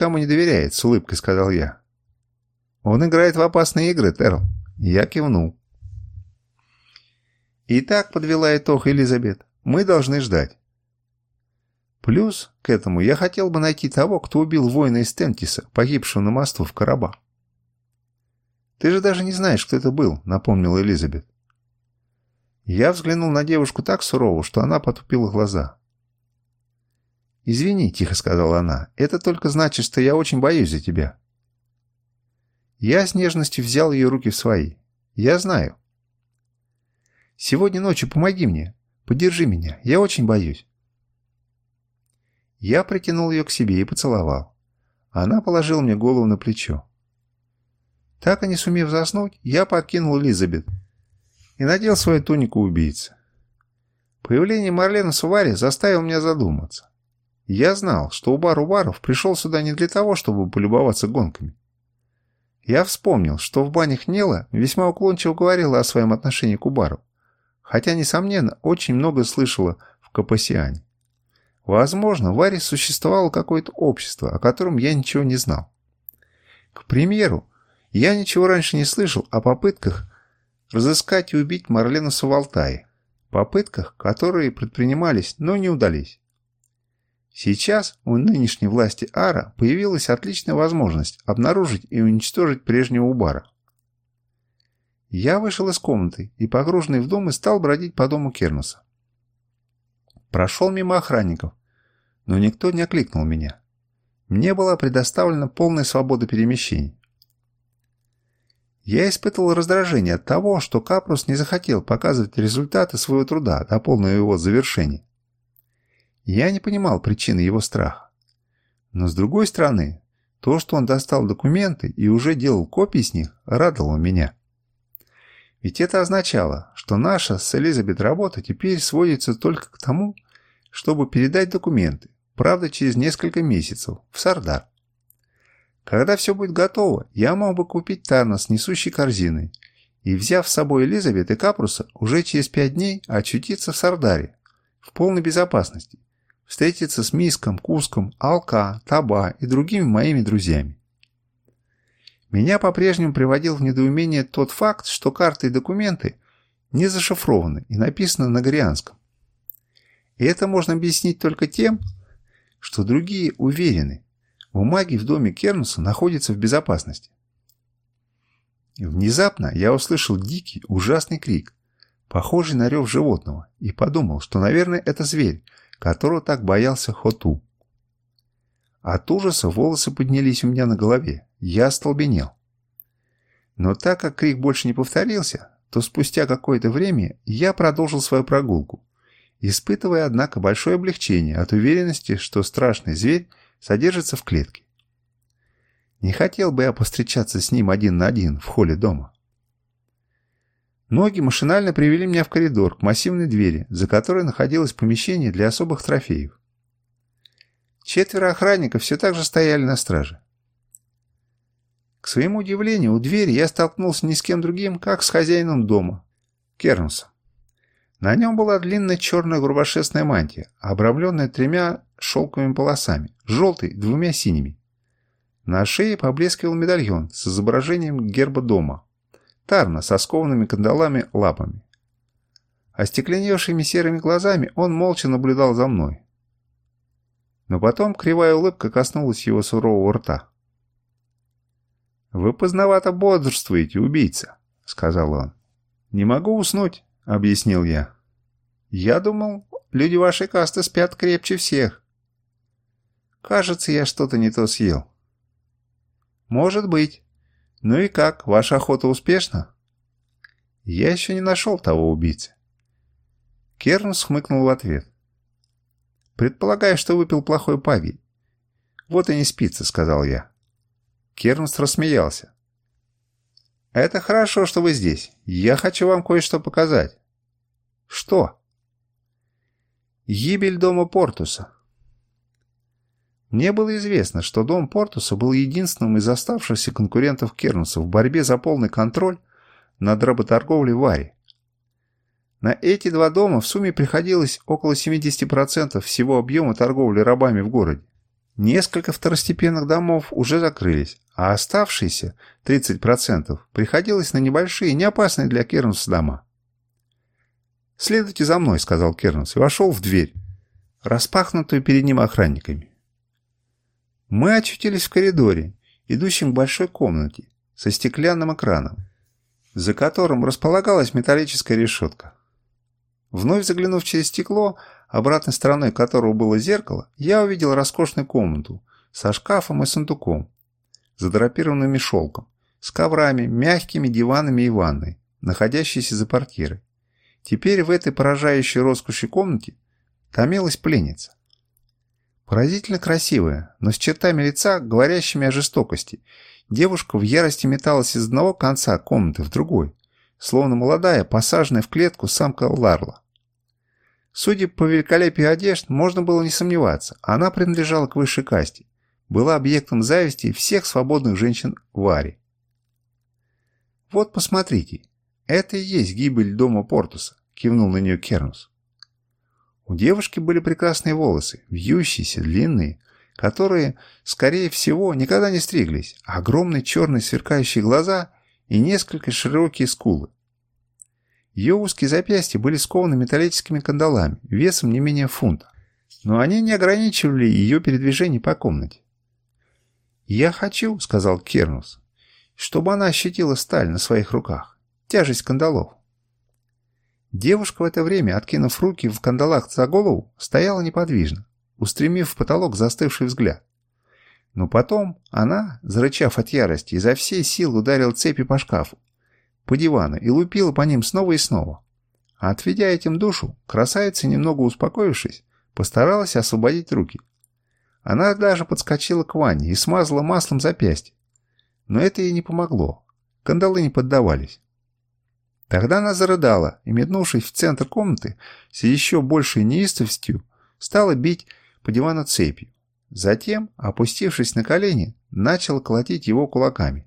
никому не доверяет», — с улыбкой сказал я. «Он играет в опасные игры, Терл». Я кивнул. Итак, подвела итог Элизабет, мы должны ждать. Плюс к этому я хотел бы найти того, кто убил воина из Тентиса, погибшего на мосту в Караба. «Ты же даже не знаешь, кто это был», — напомнила Элизабет. Я взглянул на девушку так сурово, что она потупила глаза. «Извини», — тихо сказала она, — «это только значит, что я очень боюсь за тебя». Я с нежностью взял ее руки в свои. «Я знаю». «Сегодня ночью помоги мне. Подержи меня. Я очень боюсь». Я притянул ее к себе и поцеловал. Она положила мне голову на плечо. Так и не сумев заснуть, я покинул Элизабет и надел свою тунику убийцы. Появление Марлена Сувари заставило меня задуматься. Я знал, что Убар Убаров пришел сюда не для того, чтобы полюбоваться гонками. Я вспомнил, что в банях Нела весьма уклончиво говорила о своем отношении к Убару, хотя, несомненно, очень много слышала в Капасиане. Возможно, в Аре существовало какое-то общество, о котором я ничего не знал. К примеру, я ничего раньше не слышал о попытках разыскать и убить Марленуса в Алтае. Попытках, которые предпринимались, но не удались. Сейчас у нынешней власти Ара появилась отличная возможность обнаружить и уничтожить прежнего Убара. Я вышел из комнаты и, погруженный в дом, и стал бродить по дому Кернуса. Прошел мимо охранников, но никто не окликнул меня. Мне была предоставлена полная свобода перемещений. Я испытывал раздражение от того, что Капрус не захотел показывать результаты своего труда до полного его завершения. Я не понимал причины его страха. Но с другой стороны, то, что он достал документы и уже делал копии с них, радовало меня. Ведь это означало, что наша с Элизабет работа теперь сводится только к тому, чтобы передать документы, правда через несколько месяцев, в Сардар. Когда все будет готово, я мог бы купить Тарна с несущей корзиной и, взяв с собой Элизабет и Капруса, уже через пять дней очутиться в Сардаре, в полной безопасности, встретиться с Миском, Куском, Алка, Таба и другими моими друзьями. Меня по-прежнему приводил в недоумение тот факт, что карты и документы не зашифрованы и написаны на горианском. И это можно объяснить только тем, что другие уверены, Бумаги в доме Кернуса находятся в безопасности. Внезапно я услышал дикий, ужасный крик, похожий на рев животного, и подумал, что, наверное, это зверь, которого так боялся Хоту. От ужаса волосы поднялись у меня на голове, я остолбенел. Но так как крик больше не повторился, то спустя какое-то время я продолжил свою прогулку, испытывая, однако, большое облегчение от уверенности, что страшный зверь содержится в клетке. Не хотел бы я повстречаться с ним один на один в холле дома. Ноги машинально привели меня в коридор к массивной двери, за которой находилось помещение для особых трофеев. Четверо охранников все так же стояли на страже. К своему удивлению, у двери я столкнулся ни с кем другим, как с хозяином дома, Кернусом. На нем была длинная черная грубошерстная мантия, обрамленная тремя шелковыми полосами, желтой двумя синими. На шее поблескивал медальон с изображением герба дома, тарна со скованными кандалами лапами. Остекленевшими серыми глазами он молча наблюдал за мной. Но потом кривая улыбка коснулась его сурового рта. «Вы поздновато бодрствуете, убийца», — сказал он. «Не могу уснуть», — объяснил я. «Я думал, люди вашей касты спят крепче всех». «Кажется, я что-то не то съел». «Может быть. Ну и как, ваша охота успешна?» «Я еще не нашел того убийцы». Кернус хмыкнул в ответ. «Предполагаю, что выпил плохой паги». «Вот и не спится», — сказал я. Кернус рассмеялся. «Это хорошо, что вы здесь. Я хочу вам кое-что показать». «Что?» Гибель дома Портуса. Мне было известно, что дом Портуса был единственным из оставшихся конкурентов Кернуса в борьбе за полный контроль над работорговлей в Аре. На эти два дома в сумме приходилось около 70% всего объема торговли рабами в городе. Несколько второстепенных домов уже закрылись, а оставшиеся 30% приходилось на небольшие, неопасные для Кернуса дома. «Следуйте за мной», — сказал Кернус и вошел в дверь, распахнутую перед ним охранниками. Мы очутились в коридоре, идущем к большой комнате, со стеклянным экраном, за которым располагалась металлическая решетка. Вновь заглянув через стекло, обратной стороной которого было зеркало, я увидел роскошную комнату со шкафом и сундуком, задрапированными шелком, с коврами, мягкими диванами и ванной, находящейся за портьерой. Теперь в этой поражающей роскоши комнате томилась пленница. Поразительно красивая, но с чертами лица, говорящими о жестокости, девушка в ярости металась из одного конца комнаты в другой, словно молодая, посаженная в клетку самка Ларла. Судя по великолепию одежд, можно было не сомневаться, она принадлежала к высшей касте, была объектом зависти всех свободных женщин в Аре. «Вот посмотрите, это и есть гибель дома Портуса», — кивнул на нее Кернус. У девушки были прекрасные волосы, вьющиеся, длинные, которые, скорее всего, никогда не стриглись, огромные черные сверкающие глаза и несколько широкие скулы. Ее узкие запястья были скованы металлическими кандалами, весом не менее фунта, но они не ограничивали ее передвижение по комнате. «Я хочу», — сказал Кернус, — «чтобы она ощутила сталь на своих руках, тяжесть кандалов». Девушка в это время, откинув руки в кандалах за голову, стояла неподвижно, устремив в потолок застывший взгляд. Но потом она, зарычав от ярости, изо всей силы ударила цепи по шкафу, по дивану и лупила по ним снова и снова. А отведя этим душу, красавица, немного успокоившись, постаралась освободить руки. Она даже подскочила к ванне и смазала маслом запястье. Но это ей не помогло. Кандалы не поддавались. Тогда она зарыдала и, метнувшись в центр комнаты, с еще большей неистовостью стала бить по дивану цепью. Затем, опустившись на колени, начала колотить его кулаками.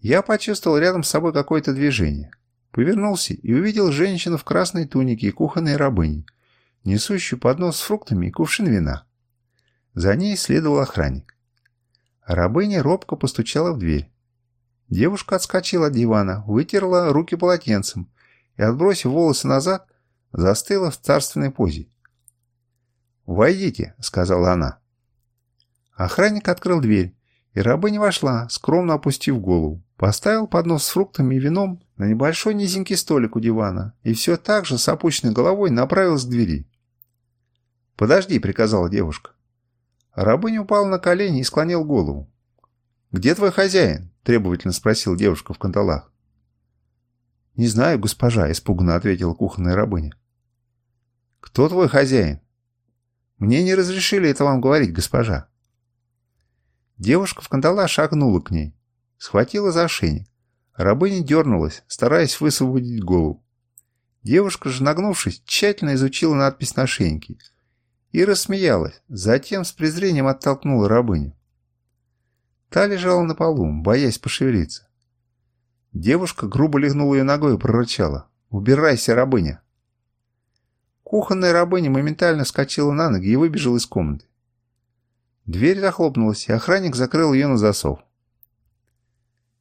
Я почувствовал рядом с собой какое-то движение. Повернулся и увидел женщину в красной тунике и кухонной рабыне, несущую поднос с фруктами и кувшин вина. За ней следовал охранник. Рабыня робко постучала в дверь. Девушка отскочила от дивана, вытерла руки полотенцем и, отбросив волосы назад, застыла в царственной позе. «Войдите», — сказала она. Охранник открыл дверь, и рабыня вошла, скромно опустив голову. Поставил поднос с фруктами и вином на небольшой низенький столик у дивана и все так же с опущенной головой направилась к двери. «Подожди», — приказала девушка. Рабыня упала на колени и склонил голову. «Где твой хозяин?» – требовательно спросил девушка в кандалах. «Не знаю, госпожа», – испуганно ответила кухонная рабыня. «Кто твой хозяин?» «Мне не разрешили это вам говорить, госпожа». Девушка в кандалах шагнула к ней, схватила за ошейник. Рабыня дернулась, стараясь высвободить голову. Девушка же, нагнувшись, тщательно изучила надпись на ошейнике и рассмеялась, затем с презрением оттолкнула рабыню. Та лежала на полу, боясь пошевелиться. Девушка грубо легнула ее ногой и прорычала. «Убирайся, рабыня!» Кухонная рабыня моментально вскочила на ноги и выбежала из комнаты. Дверь захлопнулась, и охранник закрыл ее на засов.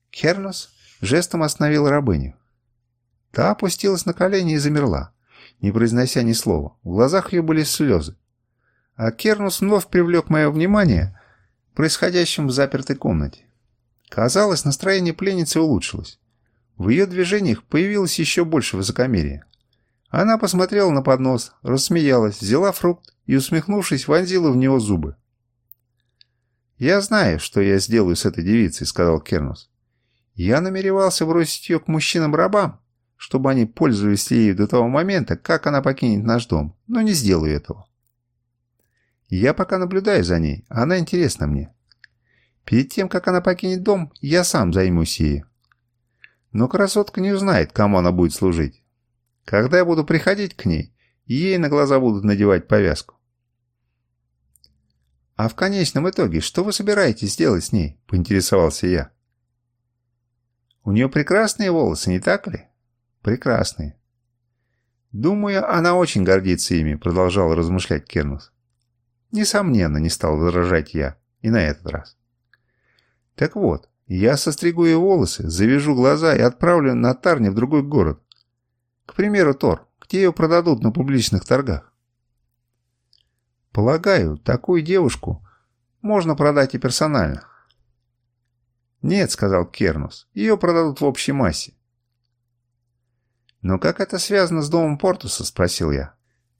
Кернос жестом остановил рабыню. Та опустилась на колени и замерла, не произнося ни слова. В глазах ее были слезы. А Кернус вновь привлек мое внимание происходящим в запертой комнате. Казалось, настроение пленницы улучшилось. В ее движениях появилось еще больше высокомерия. Она посмотрела на поднос, рассмеялась, взяла фрукт и, усмехнувшись, вонзила в него зубы. «Я знаю, что я сделаю с этой девицей», — сказал Кернус. «Я намеревался бросить ее к мужчинам-рабам, чтобы они пользовались ею до того момента, как она покинет наш дом, но не сделаю этого. Я пока наблюдаю за ней, она интересна мне. Перед тем, как она покинет дом, я сам займусь ею. Но красотка не узнает, кому она будет служить. Когда я буду приходить к ней, ей на глаза будут надевать повязку. «А в конечном итоге, что вы собираетесь делать с ней?» – поинтересовался я. «У нее прекрасные волосы, не так ли?» «Прекрасные». «Думаю, она очень гордится ими», – продолжал размышлять Кернус. Несомненно, не стал возражать я. И на этот раз. Так вот, я состригу ей волосы, завяжу глаза и отправлю на Тарни в другой город. К примеру, Тор, где ее продадут на публичных торгах. Полагаю, такую девушку можно продать и персонально. «Нет», — сказал Кернус, — «ее продадут в общей массе». «Но как это связано с домом Портуса?» — спросил я.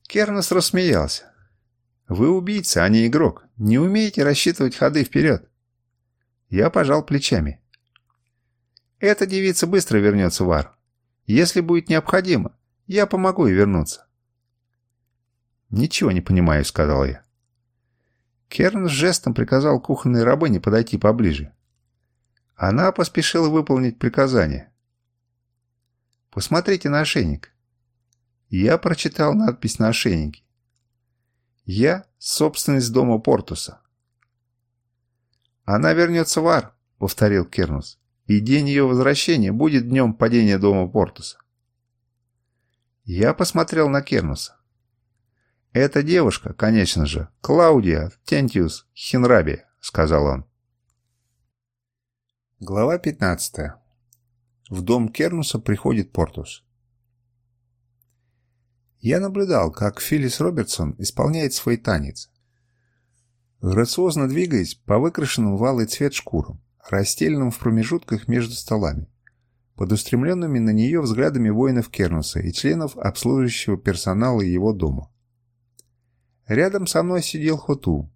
Кернус рассмеялся. «Вы убийца, а не игрок. Не умеете рассчитывать ходы вперед». Я пожал плечами. «Эта девица быстро вернется в Ар. Если будет необходимо, я помогу ей вернуться». «Ничего не понимаю», — сказал я. Керн с жестом приказал кухонной рабыне подойти поближе. Она поспешила выполнить приказание. «Посмотрите на ошейник». Я прочитал надпись на ошейнике. «Я — собственность дома Портуса». «Она вернется в Ар», — повторил Кернус, «и день ее возвращения будет днем падения дома Портуса». Я посмотрел на Кернуса. «Эта девушка, конечно же, Клаудия Тентиус Хинраби», — сказал он. Глава 15. В дом Кернуса приходит Портус. Я наблюдал, как Филлис Робертсон исполняет свой танец. Грациозно двигаясь по выкрашенным в алый цвет шкурам, расстеленным в промежутках между столами, под устремленными на нее взглядами воинов Кернуса и членов обслуживающего персонала его дома. Рядом со мной сидел Хоту,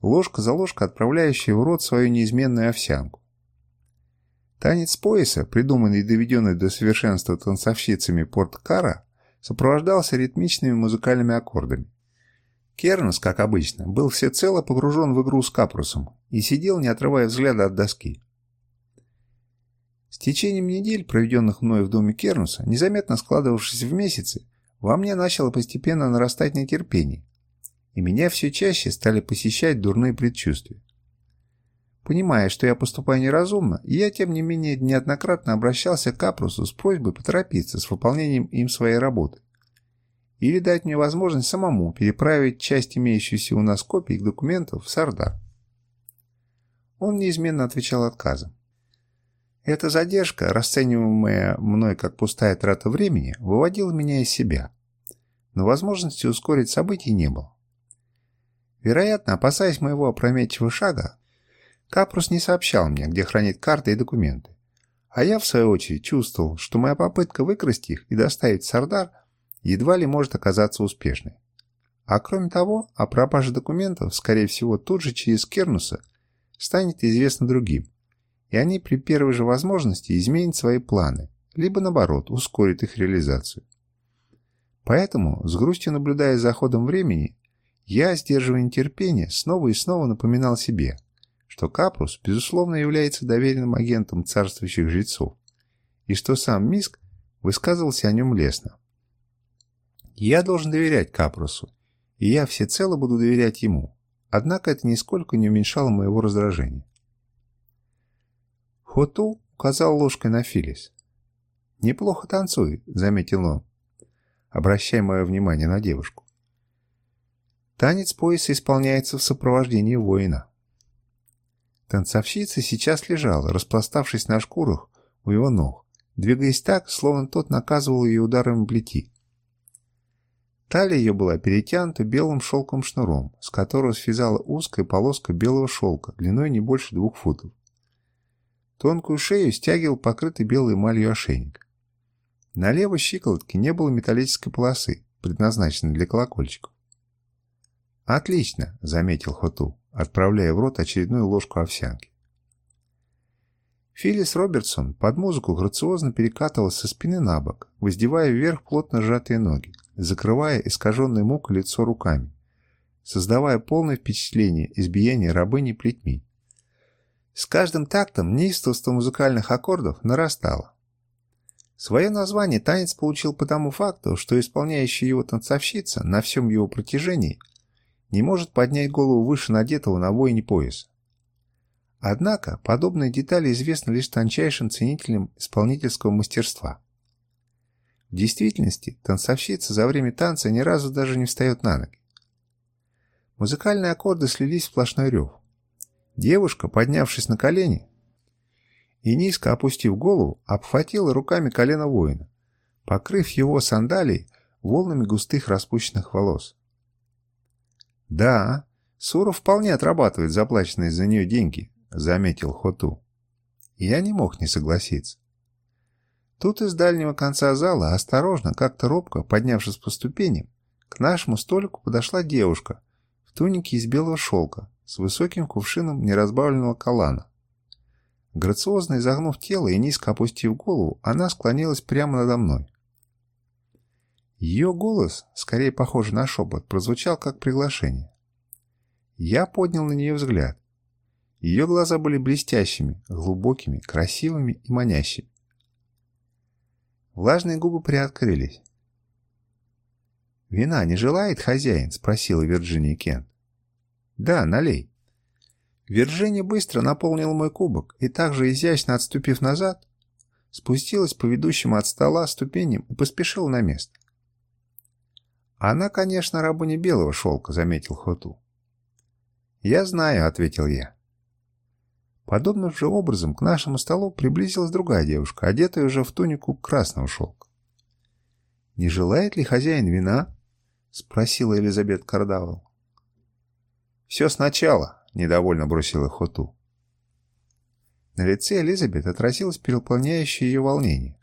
ложка за ложкой отправляющий в рот свою неизменную овсянку. Танец пояса, придуманный и доведенный до совершенства танцовщицами Порт-Кара, сопровождался ритмичными музыкальными аккордами. Кернус, как обычно, был всецело погружен в игру с капрусом и сидел, не отрывая взгляда от доски. С течением недель, проведенных мной в доме Кернуса, незаметно складывавшись в месяцы, во мне начало постепенно нарастать нетерпение, и меня все чаще стали посещать дурные предчувствия. Понимая, что я поступаю неразумно, я, тем не менее, неоднократно обращался к Капрусу с просьбой поторопиться с выполнением им своей работы. Или дать мне возможность самому переправить часть имеющейся у нас копий документов в Сардар. Он неизменно отвечал отказом. Эта задержка, расцениваемая мной как пустая трата времени, выводила меня из себя. Но возможности ускорить события не было. Вероятно, опасаясь моего опрометчивого шага, Капрус не сообщал мне, где хранит карты и документы. А я, в свою очередь, чувствовал, что моя попытка выкрасть их и доставить Сардар едва ли может оказаться успешной. А кроме того, о пропаже документов, скорее всего, тут же через Кернуса станет известно другим, и они при первой же возможности изменят свои планы, либо, наоборот, ускорят их реализацию. Поэтому, с грустью наблюдая за ходом времени, я, сдерживая нетерпение, снова и снова напоминал себе – что Капрус, безусловно, является доверенным агентом царствующих жрецов, и что сам Миск высказывался о нем лестно. Я должен доверять Капрусу, и я всецело буду доверять ему, однако это нисколько не уменьшало моего раздражения. Хоту указал ложкой на Филис. «Неплохо танцует», — заметил он, обращая мое внимание на девушку. Танец пояса исполняется в сопровождении воина. Танцовщица сейчас лежала, распластавшись на шкурах у его ног, двигаясь так, словно тот наказывал ее ударом плети. Талия ее была перетянута белым шелком шнуром, с которого связала узкая полоска белого шелка, длиной не больше двух футов. Тонкую шею стягивал покрытый белой эмалью ошейник. На левой щиколотке не было металлической полосы, предназначенной для колокольчиков. «Отлично», — заметил Хоту отправляя в рот очередную ложку овсянки. Филлис Робертсон под музыку грациозно перекатывалась со спины на бок, воздевая вверх плотно сжатые ноги, закрывая искаженное мукой лицо руками, создавая полное впечатление избиения рабыни плетьми. С каждым тактом неистовство музыкальных аккордов нарастало. Свое название танец получил по тому факту, что исполняющая его танцовщица на всем его протяжении – не может поднять голову выше надетого на воине пояса. Однако подобные детали известны лишь тончайшим ценителям исполнительского мастерства. В действительности танцовщица за время танца ни разу даже не встает на ноги. Музыкальные аккорды слились в сплошной рев. Девушка, поднявшись на колени и низко опустив голову, обхватила руками колено воина, покрыв его сандалией волнами густых распущенных волос. «Да, Сура вполне отрабатывает заплаченные за нее деньги», — заметил Хоту. Я не мог не согласиться. Тут из дальнего конца зала, осторожно, как-то робко, поднявшись по ступеням, к нашему столику подошла девушка в тунике из белого шелка с высоким кувшином неразбавленного калана. Грациозно изогнув тело и низко опустив голову, она склонилась прямо надо мной. Ее голос, скорее похожий на шепот, прозвучал как приглашение. Я поднял на нее взгляд. Ее глаза были блестящими, глубокими, красивыми и манящими. Влажные губы приоткрылись. «Вина не желает хозяин?» — спросила Вирджиния Кент. «Да, налей». Вирджиния быстро наполнила мой кубок и также изящно отступив назад, спустилась по ведущему от стола ступеням и поспешила на место. «Она, конечно, рабыня белого шелка», — заметил Хоту. «Я знаю», — ответил я. Подобным же образом к нашему столу приблизилась другая девушка, одетая уже в тунику красного шелка. «Не желает ли хозяин вина?» — спросила Элизабет Кардавал. «Все сначала», — недовольно бросила Хоту. На лице Элизабет отразилось переполняющее ее волнение.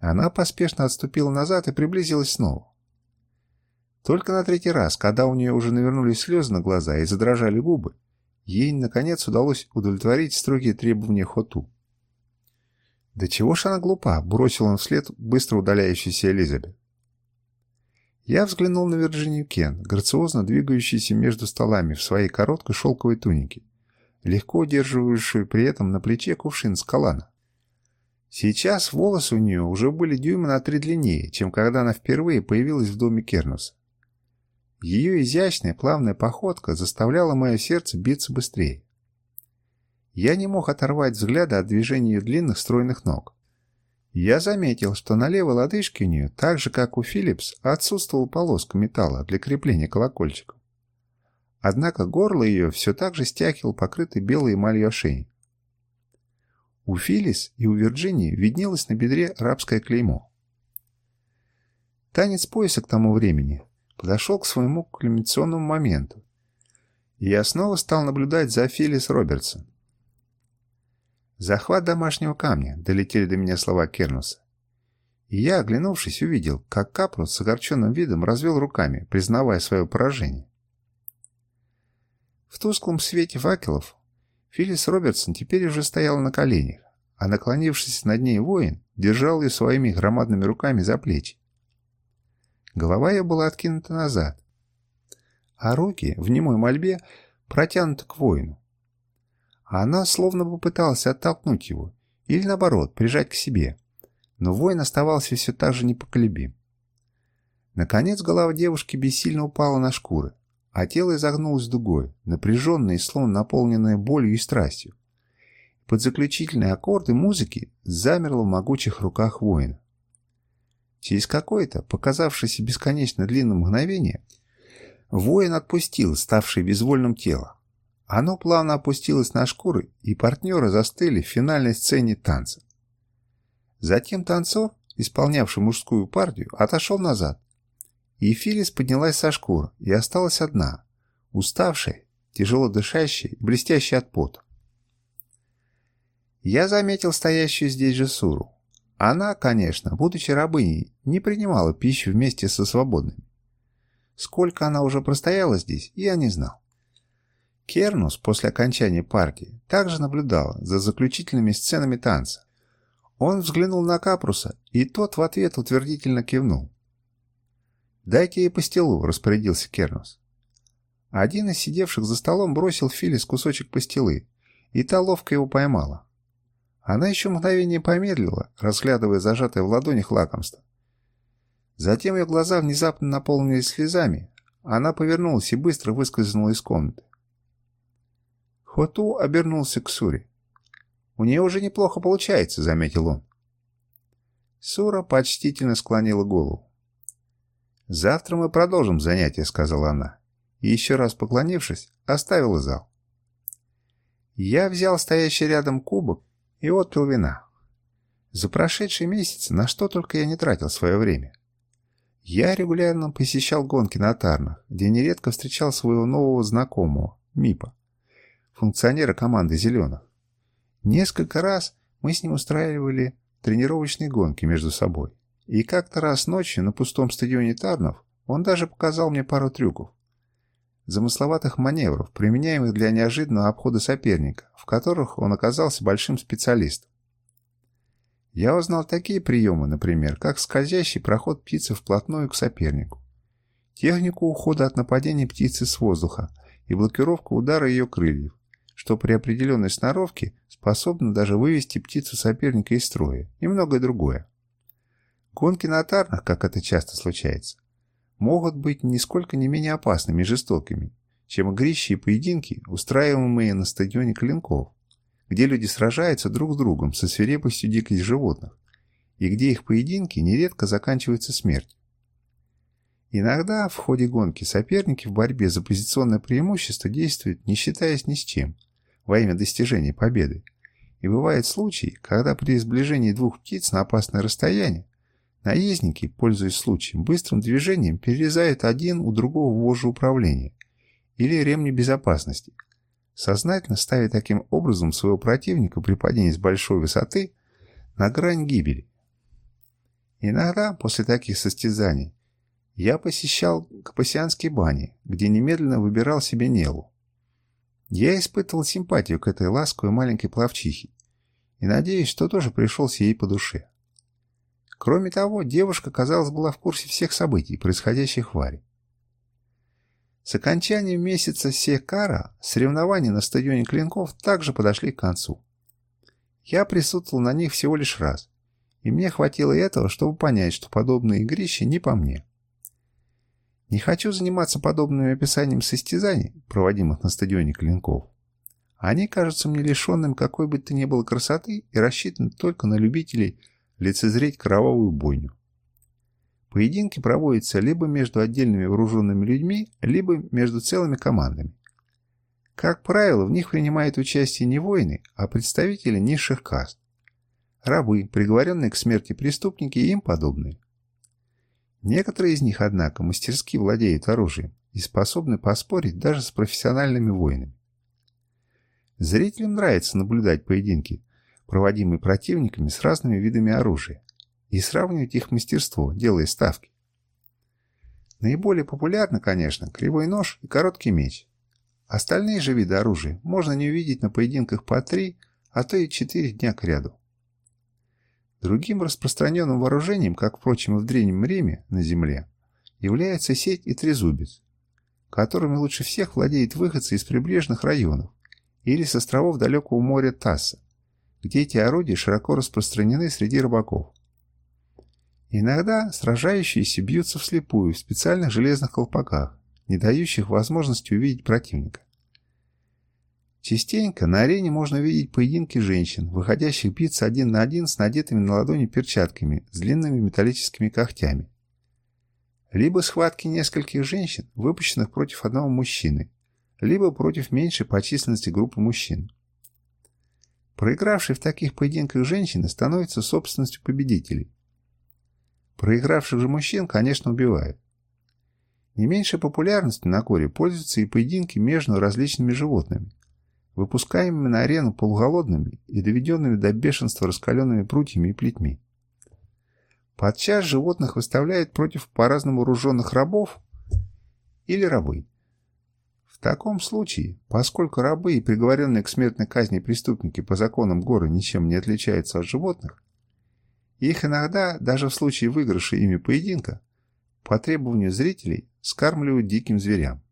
Она поспешно отступила назад и приблизилась снова. Только на третий раз, когда у нее уже навернулись слезы на глаза и задрожали губы, ей, наконец, удалось удовлетворить строгие требования Хоту. «Да чего ж она глупа?» — бросил он вслед быстро удаляющейся Элизабет. Я взглянул на Вирджинию Кен, грациозно двигающуюся между столами в своей короткой шелковой тунике, легко удерживающую при этом на плече кувшин с калана. Сейчас волосы у нее уже были дюйма на три длиннее, чем когда она впервые появилась в доме Кернуса. Ее изящная, плавная походка заставляла мое сердце биться быстрее. Я не мог оторвать взгляда от движения длинных стройных ног. Я заметил, что на левой лодыжке у нее, так же как у Филлипс, отсутствовала полоска металла для крепления колокольчиков. Однако горло ее все так же стягивал покрытый белой эмалью ошейник. У Филлис и у Вирджинии виднелось на бедре рабское клеймо. Танец пояса к тому времени подошел к своему кульминационному моменту, и я снова стал наблюдать за Филлис Робертсон. «Захват домашнего камня», — долетели до меня слова Кернуса. И я, оглянувшись, увидел, как Капрус с огорченным видом развел руками, признавая свое поражение. В тусклом свете факелов Филлис Робертсон теперь уже стояла на коленях, а наклонившись над ней воин держал ее своими громадными руками за плечи. Голова ее была откинута назад, а руки в немой мольбе протянуты к воину. Она словно бы пыталась оттолкнуть его или, наоборот, прижать к себе, но воин оставался все так же непоколебим. Наконец голова девушки бессильно упала на шкуры, а тело изогнулось дугой, напряженное и словно наполненное болью и страстью. Под заключительные аккорды музыки замерло в могучих руках воина. Через какое-то, показавшееся бесконечно длинное мгновение, воин отпустил ставшее безвольным тело. Оно плавно опустилось на шкуры, и партнеры застыли в финальной сцене танца. Затем танцор, исполнявший мужскую партию, отошел назад. И Филис поднялась со шкур и осталась одна, уставшая, тяжело дышащая и блестящая от пота. Я заметил стоящую здесь же Суру. Она, конечно, будучи рабыней, не принимала пищу вместе со свободными. Сколько она уже простояла здесь, я не знал. Кернус после окончания партии также наблюдал за заключительными сценами танца. Он взглянул на Капруса, и тот в ответ утвердительно кивнул. «Дайте ей пастилу», — распорядился Кернус. Один из сидевших за столом бросил Филис кусочек пастилы, и та ловко его поймала. Она еще мгновение помедлила, разглядывая зажатое в ладонях лакомство. Затем ее глаза внезапно наполнились слезами. Она повернулась и быстро выскользнула из комнаты. Хоту обернулся к Суре. «У нее уже неплохо получается», — заметил он. Сура почтительно склонила голову. «Завтра мы продолжим занятия», — сказала она. и еще раз поклонившись, оставил зал. Я взял стоящий рядом кубок и отпил вина. За прошедшие месяцы на что только я не тратил свое время. Я регулярно посещал гонки на Тарнах, где нередко встречал своего нового знакомого, Мипа, функционера команды «Зеленых». Несколько раз мы с ним устраивали тренировочные гонки между собой. И как-то раз ночью на пустом стадионе Тарнов он даже показал мне пару трюков. Замысловатых маневров, применяемых для неожиданного обхода соперника, в которых он оказался большим специалистом. Я узнал такие приемы, например, как скользящий проход птицы вплотную к сопернику, технику ухода от нападения птицы с воздуха и блокировку удара ее крыльев, что при определенной сноровке способно даже вывести птицу соперника из строя, и многое другое. Гонки на тарнах, как это часто случается, могут быть нисколько не менее опасными и жестокими, чем игрища поединки, устраиваемые на стадионе клинков, где люди сражаются друг с другом со свирепостью диких животных, и где их поединки нередко заканчиваются смертью. Иногда в ходе гонки соперники в борьбе за позиционное преимущество действуют, не считаясь ни с чем, во имя достижения победы. И бывают случаи, когда при сближении двух птиц на опасное расстояние наездники, пользуясь случаем, быстрым движением перерезают один у другого вожжи управления или ремни безопасности – сознательно ставя таким образом своего противника при падении с большой высоты на грань гибели. Иногда после таких состязаний я посещал Капасианские бани, где немедленно выбирал себе Нелу. Я испытывал симпатию к этой ласковой маленькой плавчихе и надеюсь, что тоже пришелся ей по душе. Кроме того, девушка, казалось, была в курсе всех событий, происходящих в Варе. С окончанием месяца Секара соревнования на стадионе Клинков также подошли к концу. Я присутствовал на них всего лишь раз, и мне хватило этого, чтобы понять, что подобные игрища не по мне. Не хочу заниматься подобными описанием состязаний, проводимых на стадионе Клинков. Они кажутся мне лишенным какой бы то ни было красоты и рассчитаны только на любителей лицезреть кровавую бойню. Поединки проводятся либо между отдельными вооруженными людьми, либо между целыми командами. Как правило, в них принимают участие не воины, а представители низших каст. Рабы, приговоренные к смерти преступники и им подобные. Некоторые из них, однако, мастерски владеют оружием и способны поспорить даже с профессиональными воинами. Зрителям нравится наблюдать поединки, проводимые противниками с разными видами оружия и сравнивать их мастерство, делая ставки. Наиболее популярны, конечно, кривой нож и короткий меч. Остальные же виды оружия можно не увидеть на поединках по три, а то и четыре дня к ряду. Другим распространенным вооружением, как, впрочем, и в Древнем Риме на земле, является сеть и трезубец, которыми лучше всех владеют выходцы из прибрежных районов или с островов далекого моря Тасса, где эти орудия широко распространены среди рыбаков. Иногда сражающиеся бьются вслепую в специальных железных колпаках, не дающих возможности увидеть противника. Частенько на арене можно видеть поединки женщин, выходящих биться один на один с надетыми на ладони перчатками с длинными металлическими когтями. Либо схватки нескольких женщин, выпущенных против одного мужчины, либо против меньшей по численности группы мужчин. Проигравшие в таких поединках женщины становятся собственностью победителей, Проигравших же мужчин, конечно, убивают. Не меньшей популярностью на коре пользуются и поединки между различными животными, выпускаемыми на арену полуголодными и доведенными до бешенства раскаленными прутьями и плетьми. Подчас животных выставляют против по-разному вооруженных рабов или рабы. В таком случае, поскольку рабы и приговоренные к смертной казни преступники по законам горы ничем не отличаются от животных, их иногда, даже в случае выигрыша ими поединка, по требованию зрителей скармливают диким зверям.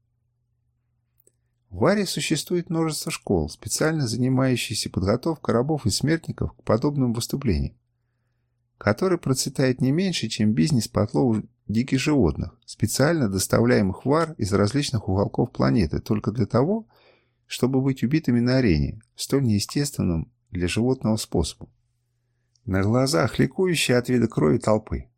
В Варе существует множество школ, специально занимающихся подготовкой рабов и смертников к подобным выступлениям, который процветает не меньше, чем бизнес по отлову диких животных, специально доставляемых в Вар из различных уголков планеты только для того, чтобы быть убитыми на арене, столь неестественным для животного способом на глазах ликующей от вида крови толпы.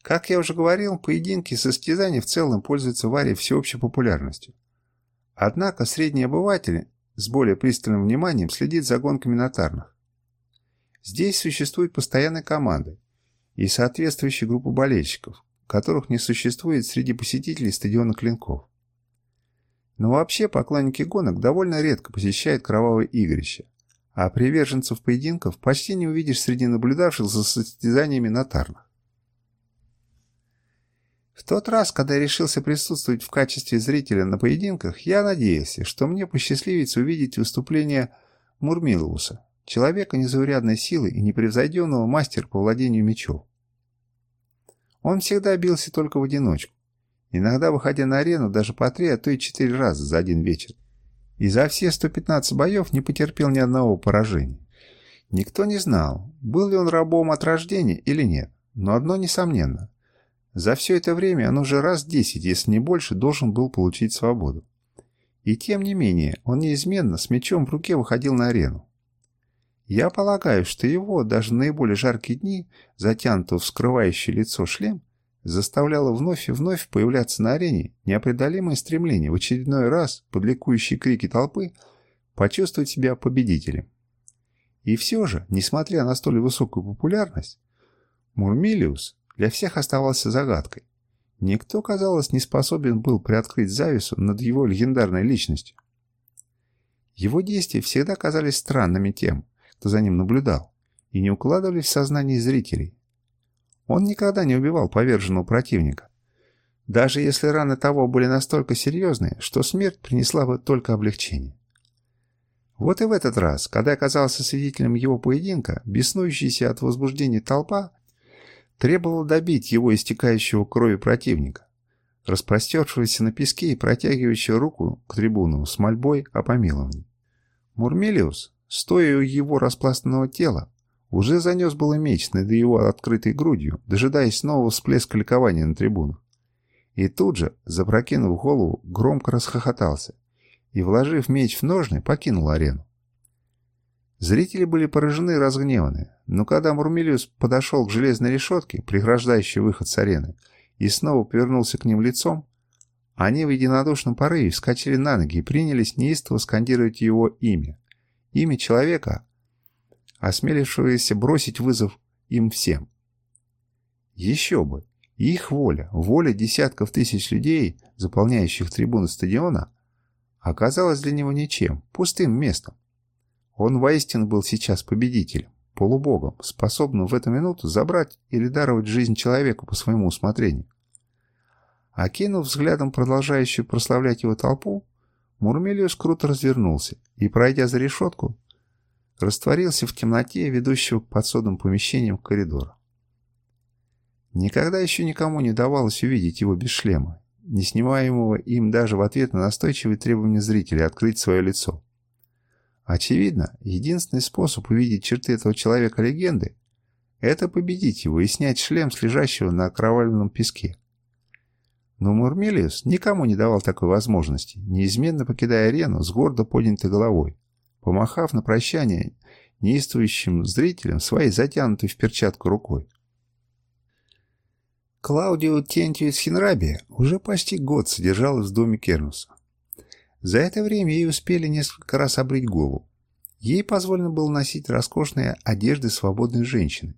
Как я уже говорил, поединки и состязания в целом пользуются в Аре всеобщей популярностью. Однако средний обыватель с более пристальным вниманием следит за гонками на тарнах. Здесь существует постоянная команда и соответствующая группа болельщиков, которых не существует среди посетителей стадиона Клинков. Но вообще поклонники гонок довольно редко посещают кровавые игрища, а приверженцев поединков почти не увидишь среди наблюдавших за состязаниями на тарнах. В тот раз, когда я решился присутствовать в качестве зрителя на поединках, я надеялся, что мне посчастливится увидеть выступление Мурмилуса, человека незаурядной силы и непревзойденного мастера по владению мечом. Он всегда бился только в одиночку, иногда выходя на арену даже по три, а то и четыре раза за один вечер. И за все 115 боев не потерпел ни одного поражения. Никто не знал, был ли он рабом от рождения или нет, но одно несомненно. За все это время он уже раз десять, если не больше, должен был получить свободу. И тем не менее, он неизменно с мечом в руке выходил на арену. Я полагаю, что его, даже наиболее жаркие дни, затянутого в скрывающее лицо шлем, заставляло вновь и вновь появляться на арене непреодолимое стремление в очередной раз под крики толпы почувствовать себя победителем. И все же, несмотря на столь высокую популярность, Мурмилиус для всех оставался загадкой. Никто, казалось, не способен был приоткрыть завесу над его легендарной личностью. Его действия всегда казались странными тем, кто за ним наблюдал, и не укладывались в сознание зрителей. Он никогда не убивал поверженного противника, даже если раны того были настолько серьезные, что смерть принесла бы только облегчение. Вот и в этот раз, когда оказался свидетелем его поединка, беснующаяся от возбуждения толпа требовала добить его истекающего крови противника, распростершегося на песке и протягивающего руку к трибуну с мольбой о помиловании. Мурмелиус, Стоя у его распластанного тела, уже занес было меч над его открытой грудью, дожидаясь нового всплеска ликования на трибунах. И тут же, запрокинув голову, громко расхохотался и, вложив меч в ножны, покинул арену. Зрители были поражены и разгневаны, но когда Мурмелиус подошел к железной решетке, преграждающей выход с арены, и снова повернулся к ним лицом, они в единодушном порыве вскочили на ноги и принялись неистово скандировать его имя, Имя человека, осмелившегося бросить вызов им всем. Еще бы! Их воля, воля десятков тысяч людей, заполняющих трибуны стадиона, оказалась для него ничем, пустым местом. Он воистину был сейчас победителем, полубогом, способным в эту минуту забрать или даровать жизнь человеку по своему усмотрению. Окинув взглядом продолжающую прославлять его толпу, Мурмелиус круто развернулся и, пройдя за решетку, растворился в темноте, ведущего к подсобным помещениям коридора. Никогда еще никому не давалось увидеть его без шлема, не снимаемого им даже в ответ на настойчивые требования зрителей открыть свое лицо. Очевидно, единственный способ увидеть черты этого человека-легенды – это победить его и снять шлем с лежащего на окровавленном песке. Но Мурмелиус никому не давал такой возможности, неизменно покидая арену с гордо поднятой головой, помахав на прощание неистующим зрителям своей затянутой в перчатку рукой. Клаудио Тентиус Хинраби уже почти год содержалась в доме Кернуса. За это время ей успели несколько раз обрить голову. Ей позволено было носить роскошные одежды свободной женщины,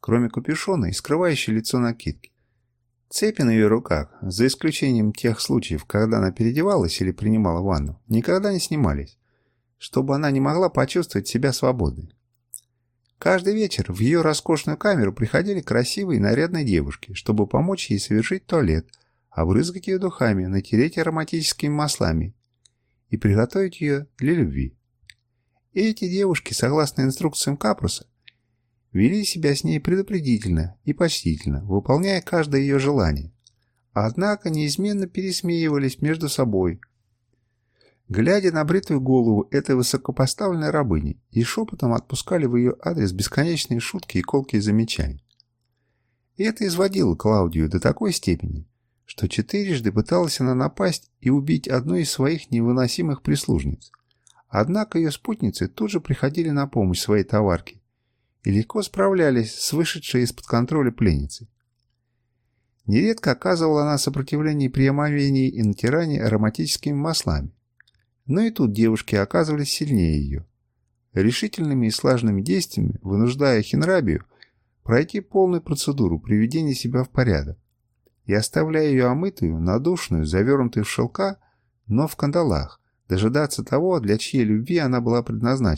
кроме капюшона и скрывающей лицо накидки. Цепи на ее руках, за исключением тех случаев, когда она переодевалась или принимала ванну, никогда не снимались, чтобы она не могла почувствовать себя свободной. Каждый вечер в ее роскошную камеру приходили красивые и нарядные девушки, чтобы помочь ей совершить туалет, обрызгать ее духами, натереть ароматическими маслами и приготовить ее для любви. И эти девушки, согласно инструкциям Капруса, вели себя с ней предупредительно и почтительно, выполняя каждое ее желание. Однако неизменно пересмеивались между собой, глядя на бритую голову этой высокопоставленной рабыни и шепотом отпускали в ее адрес бесконечные шутки и колкие замечания. И это изводило Клаудию до такой степени, что четырежды пыталась она напасть и убить одну из своих невыносимых прислужниц. Однако ее спутницы тут же приходили на помощь своей товарке и легко справлялись с вышедшей из-под контроля пленницей. Нередко оказывала она сопротивление при омовении и натирании ароматическими маслами. Но и тут девушки оказывались сильнее ее. Решительными и слаженными действиями, вынуждая Хинрабию пройти полную процедуру приведения себя в порядок и оставляя ее омытую, надушную, завернутую в шелка, но в кандалах, дожидаться того, для чьей любви она была предназначена.